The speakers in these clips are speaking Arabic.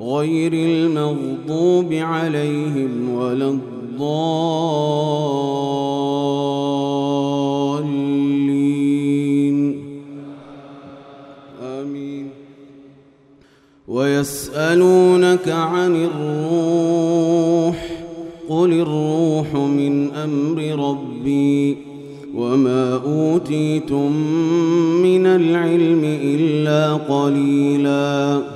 غير المغضوب عليهم ولا الضالين. آمين. ويسألونك عن الروح قل الروح من أمر ربي وما أوتيتم من العلم إلا قليلاً.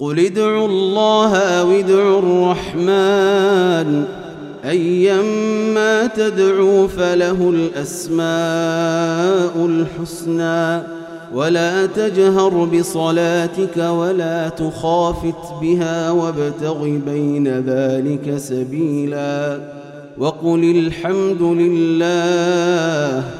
قل ادعوا الله أو ادعوا الرحمن ايما تدعوا فله الاسماء الحسنى ولا تجهر بصلاتك ولا تخافت بها وابتغ بين ذلك سبيلا وقل الحمد لله